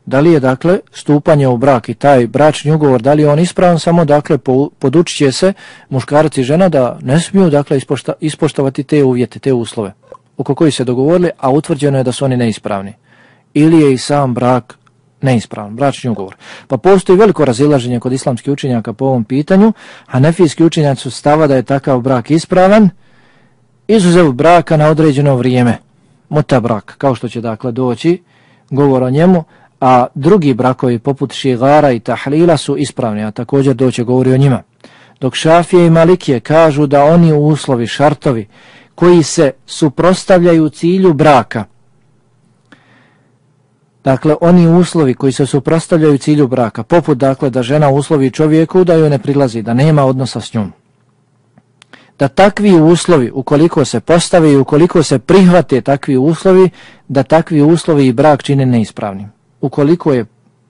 Da li je, dakle, stupanje u brak i taj bračni ugovor, da li je on ispravan samo, dakle, podučit će se muškarac i žena da ne smiju, dakle, ispoštovati te uvjete, te uslove. oko kojih se dogovorili, a utvrđeno je da su oni neispravni. Ili je i sam brak neispravan, bračni ugovor. Pa postoji veliko razilaženje kod islamskih učenjaka po ovom pitanju, a nefijski učenjaci su stava da je takav brak ispravan, izuzev braka na određeno vrijeme, muta brak, kao što će dakle doći govor o njemu, a drugi brakovi poput šigara i tahlila su ispravni, a također doće govori o njima. Dok šafije i malikije kažu da oni uslovi, šartovi, koji se suprostavljaju cilju braka, Dakle, oni uslovi koji se suprostavljaju cilju braka, poput dakle da žena uslovi čovjeku da joj ne prilazi, da nema odnosa s njom. Da takvi uslovi, ukoliko se postave i ukoliko se prihvate takvi uslovi, da takvi uslovi i brak čine neispravnim. Ukoliko je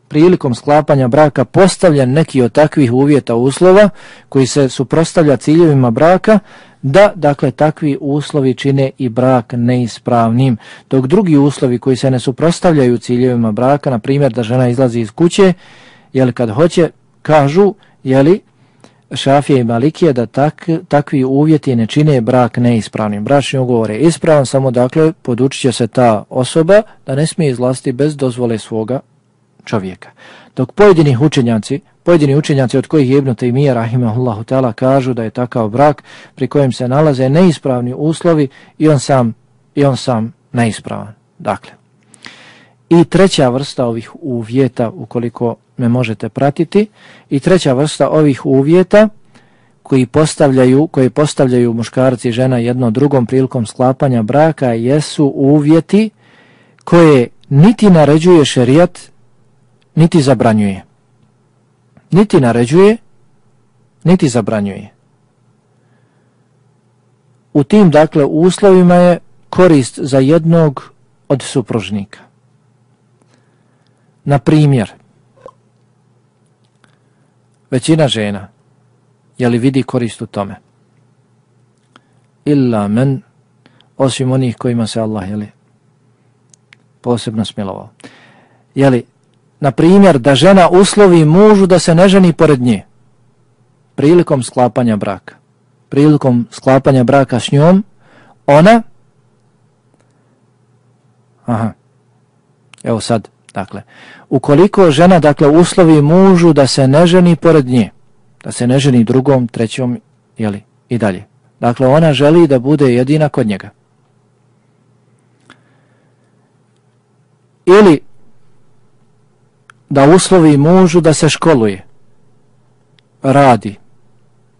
prilikom sklapanja braka postavljen neki od takvih uvjeta uslova koji se suprostavlja ciljevima braka, da dakle takvi uslovi čine i brak neispravnim. Dok drugi uslovi koji se ne suprostavljaju ciljevima braka, na primjer da žena izlazi iz kuće, jel kad hoće, kažu, jeli, Šafije i Malikije da tak, takvi uvjeti ne čine brak neispravnim. Bračni ugovor je ispravan, samo dakle podučit se ta osoba da ne smije izlasti bez dozvole svoga čovjeka. Dok pojedini učenjaci, pojedini učenjaci od kojih je Ibn Taymije rahimahullahu ta'ala kažu da je takav brak pri kojem se nalaze neispravni uslovi i on sam, i on sam neispravan. Dakle, i treća vrsta ovih uvjeta, ukoliko me možete pratiti, i treća vrsta ovih uvjeta koji postavljaju, koji postavljaju muškarci i žena jedno drugom prilikom sklapanja braka jesu uvjeti koje niti naređuje šerijat, niti zabranjuje. Niti naređuje, niti zabranjuje. U tim, dakle, uslovima je korist za jednog od supružnika. Na primjer, većina žena, je li vidi korist u tome? Illa men, osim onih kojima se Allah, je li, posebno smilovao. Je li, na primjer, da žena uslovi mužu da se ne ženi pored nje prilikom sklapanja braka. Prilikom sklapanja braka s njom, ona, aha, evo sad, dakle, ukoliko žena, dakle, uslovi mužu da se ne ženi pored nje, da se ne ženi drugom, trećom, jeli, i dalje. Dakle, ona želi da bude jedina kod njega. Ili da uslovi mužu da se školuje, radi,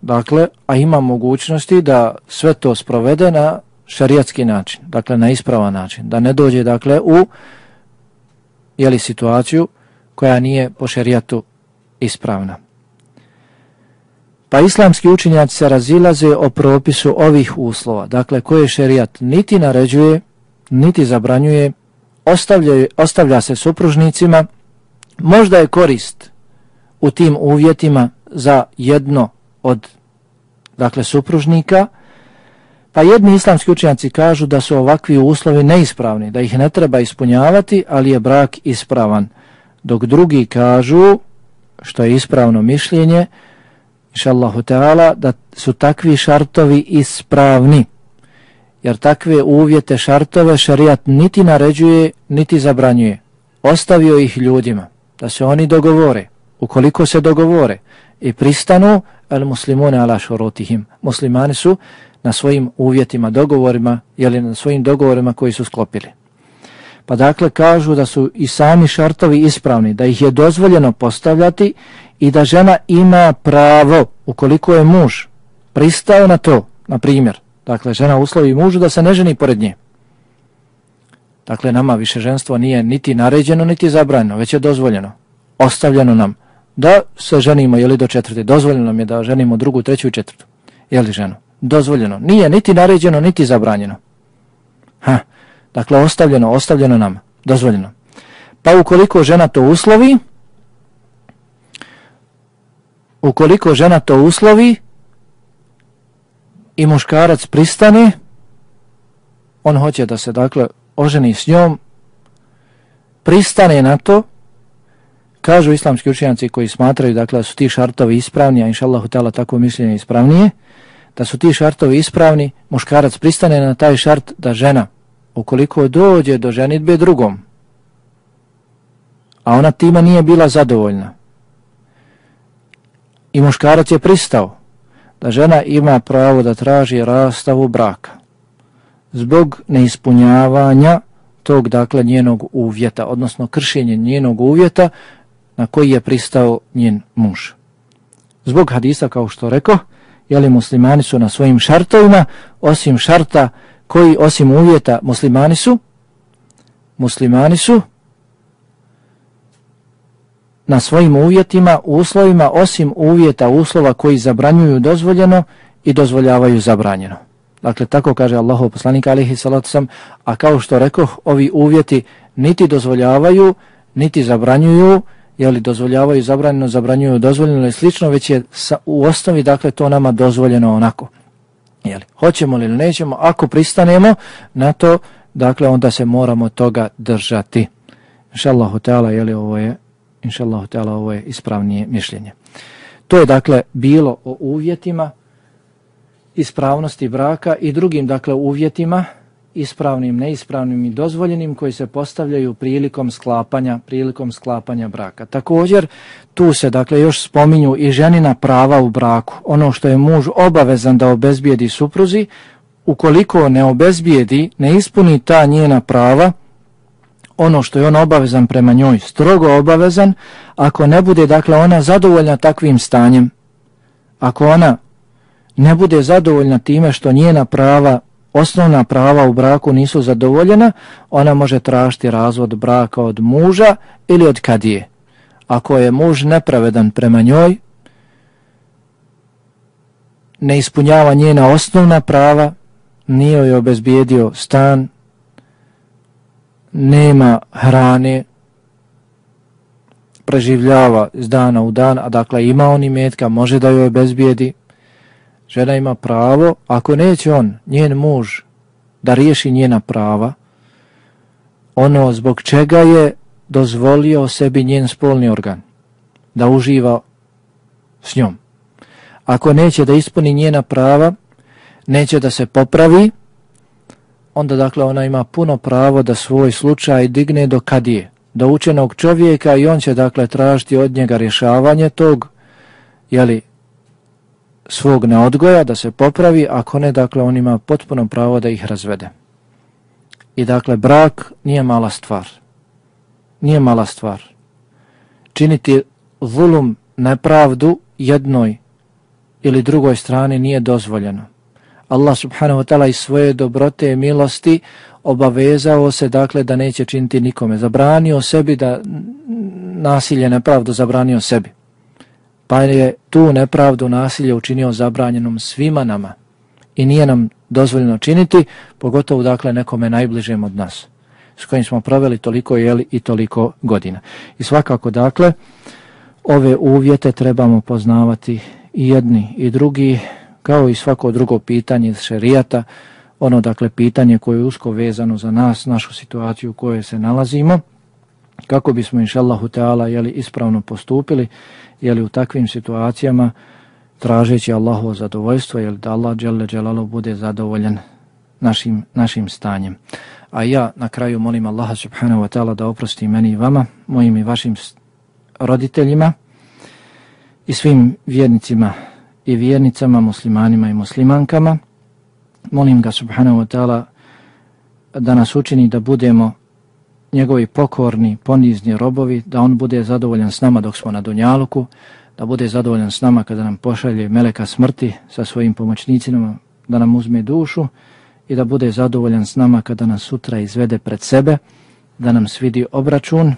dakle, a ima mogućnosti da sve to sprovede na šarijatski način, dakle na ispravan način, da ne dođe dakle u jeli, situaciju koja nije po šarijatu ispravna. Pa islamski učinjaci se razilaze o propisu ovih uslova, dakle koje šarijat niti naređuje, niti zabranjuje, ostavlja, ostavlja se supružnicima, možda je korist u tim uvjetima za jedno od dakle supružnika, pa jedni islamski učenjaci kažu da su ovakvi uslovi neispravni, da ih ne treba ispunjavati, ali je brak ispravan. Dok drugi kažu, što je ispravno mišljenje, inšallahu da su takvi šartovi ispravni. Jer takve uvjete šartove šarijat niti naređuje, niti zabranjuje. Ostavio ih ljudima da se oni dogovore, ukoliko se dogovore i pristanu, al muslimune ala šorotihim. Muslimani su na svojim uvjetima, dogovorima, ili na svojim dogovorima koji su sklopili. Pa dakle kažu da su i sami šartovi ispravni, da ih je dozvoljeno postavljati i da žena ima pravo, ukoliko je muž pristao na to, na primjer, dakle žena uslovi mužu da se ne ženi pored nje. Dakle, nama više ženstvo nije niti naređeno, niti zabranjeno, već je dozvoljeno. Ostavljeno nam da se ženimo, jeli do četvrte, dozvoljeno nam je da ženimo drugu, treću i četvrtu. Jeli ženu? Dozvoljeno. Nije niti naređeno, niti zabranjeno. Ha. Dakle, ostavljeno, ostavljeno nam, dozvoljeno. Pa ukoliko žena to uslovi, ukoliko žena to uslovi i muškarac pristane, on hoće da se, dakle, oženi s njom, pristane na to, kažu islamski učenjaci koji smatraju dakle, da su ti šartovi ispravni, a inša ta'ala tako mišljenje ispravnije, da su ti šartovi ispravni, muškarac pristane na taj šart da žena ukoliko dođe do ženitbe drugom, a ona tima nije bila zadovoljna, i muškarac je pristao da žena ima pravo da traži rastavu braka zbog neispunjavanja tog dakle njenog uvjeta, odnosno kršenje njenog uvjeta na koji je pristao njen muž. Zbog hadisa, kao što rekao, jeli muslimani su na svojim šartovima, osim šarta koji, osim uvjeta, muslimani su, muslimani su na svojim uvjetima, uslovima, osim uvjeta, uslova koji zabranjuju dozvoljeno i dozvoljavaju zabranjeno. Dakle, tako kaže Allahov poslanik alihi salatu a kao što rekoh, ovi uvjeti niti dozvoljavaju, niti zabranjuju, jeli dozvoljavaju zabranjeno, zabranjuju dozvoljeno ili slično, već je sa, u osnovi, dakle, to nama dozvoljeno onako. Jeli, hoćemo li ili nećemo, ako pristanemo na to, dakle, onda se moramo toga držati. Inša Allahu Teala, jeli, ovo je, inša Allahu Teala, ovo je ispravnije mišljenje. To je, dakle, bilo o uvjetima, ispravnosti braka i drugim dakle uvjetima ispravnim, neispravnim i dozvoljenim koji se postavljaju prilikom sklapanja, prilikom sklapanja braka. Također tu se dakle još spominju i ženina prava u braku. Ono što je muž obavezan da obezbijedi supruzi, ukoliko ne obezbijedi, ne ispuni ta njena prava, ono što je on obavezan prema njoj, strogo obavezan, ako ne bude dakle ona zadovoljna takvim stanjem, ako ona ne bude zadovoljna time što njena prava, osnovna prava u braku nisu zadovoljena, ona može tražiti razvod braka od muža ili od kadije. Ako je muž nepravedan prema njoj, ne ispunjava njena osnovna prava, nije joj obezbijedio stan, nema hrane, preživljava iz dana u dan, a dakle ima on imetka, može da joj obezbijedi, žena ima pravo, ako neće on, njen muž, da riješi njena prava, ono zbog čega je dozvolio sebi njen spolni organ, da uživa s njom. Ako neće da ispuni njena prava, neće da se popravi, onda dakle ona ima puno pravo da svoj slučaj digne do kadije, do učenog čovjeka i on će dakle tražiti od njega rješavanje tog, jeli, svog neodgoja, da se popravi, ako ne, dakle, on ima potpuno pravo da ih razvede. I dakle, brak nije mala stvar. Nije mala stvar. Činiti zulum, nepravdu jednoj ili drugoj strani nije dozvoljeno. Allah subhanahu wa ta'ala iz svoje dobrote i milosti obavezao se dakle da neće činiti nikome. Zabranio sebi da nasilje nepravdu zabranio sebi pa je tu nepravdu nasilje učinio zabranjenom svima nama i nije nam dozvoljeno činiti, pogotovo dakle nekome najbližem od nas, s kojim smo proveli toliko jeli i toliko godina. I svakako dakle, ove uvjete trebamo poznavati i jedni i drugi, kao i svako drugo pitanje iz šerijata, ono dakle pitanje koje je usko vezano za nas, našu situaciju u kojoj se nalazimo, kako bismo inša Allahu Teala jeli, ispravno postupili, jeli u takvim situacijama tražeći Allahovo zadovoljstvo, jeli da Allah dželle dželalo bude zadovoljan našim, našim stanjem. A ja na kraju molim Allaha subhanahu wa ta'ala da oprosti meni i vama, mojim i vašim roditeljima i svim vjernicima i vjernicama, muslimanima i muslimankama. Molim ga subhanahu wa ta'ala da nas učini da budemo njegovi pokorni, ponizni robovi, da on bude zadovoljan s nama dok smo na Dunjaluku, da bude zadovoljan s nama kada nam pošalje meleka smrti sa svojim pomoćnicima, da nam uzme dušu i da bude zadovoljan s nama kada nas sutra izvede pred sebe, da nam svidi obračun.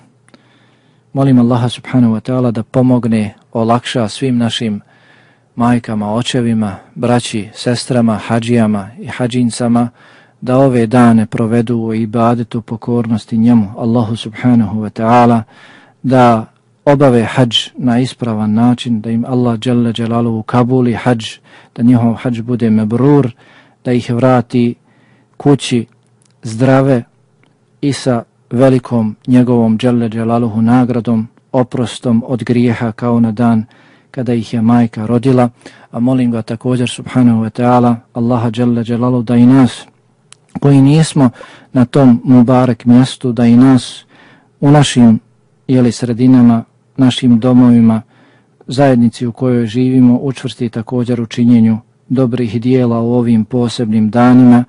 Molim Allaha subhanahu wa ta'ala da pomogne, olakša svim našim majkama, očevima, braći, sestrama, hađijama i hađincama, da ove dane provedu u ibadetu pokornosti njemu, Allahu subhanahu wa ta'ala, da obave hađ na ispravan način, da im Allah dželle dželalu kabuli hađ, da njihov hađ bude mebrur, da ih vrati kući zdrave i sa velikom njegovom dželle dželaluhu nagradom, oprostom od grijeha kao na dan kada ih je majka rodila, a molim ga također subhanahu wa ta'ala, Allaha dželle dželalu da i nas koji nismo na tom Mubarek mjestu da i nas u našim jeli, sredinama, našim domovima, zajednici u kojoj živimo učvrsti također u činjenju dobrih dijela u ovim posebnim danima,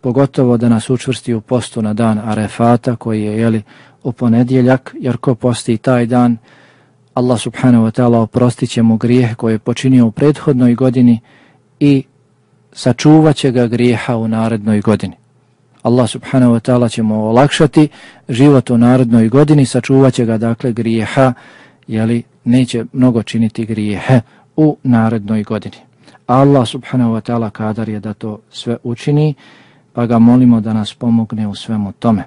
pogotovo da nas učvrsti u postu na dan Arefata koji je jeli, u ponedjeljak, jer ko posti taj dan, Allah subhanahu wa ta'ala oprostit će mu grijeh koje je počinio u prethodnoj godini i sačuvat će ga grijeha u narednoj godini. Allah subhanahu wa ta'ala će mu olakšati život u narednoj godini, sačuvat će ga dakle grijeha, jeli neće mnogo činiti grijehe u narednoj godini. Allah subhanahu wa ta'ala kadar je da to sve učini, pa ga molimo da nas pomogne u svemu tome.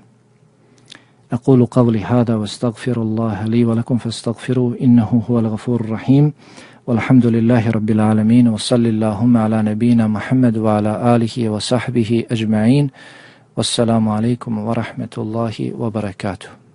أقول قولي هذا واستغفر الله لي ولكم فاستغفروه إنه هو الغفور الرحيم والحمد لله رب العالمين وصلى اللهم على نبينا محمد وعلى آله وصحبه أجمعين Wassalamu alaikum wa rahmetullahi wa barakatuh.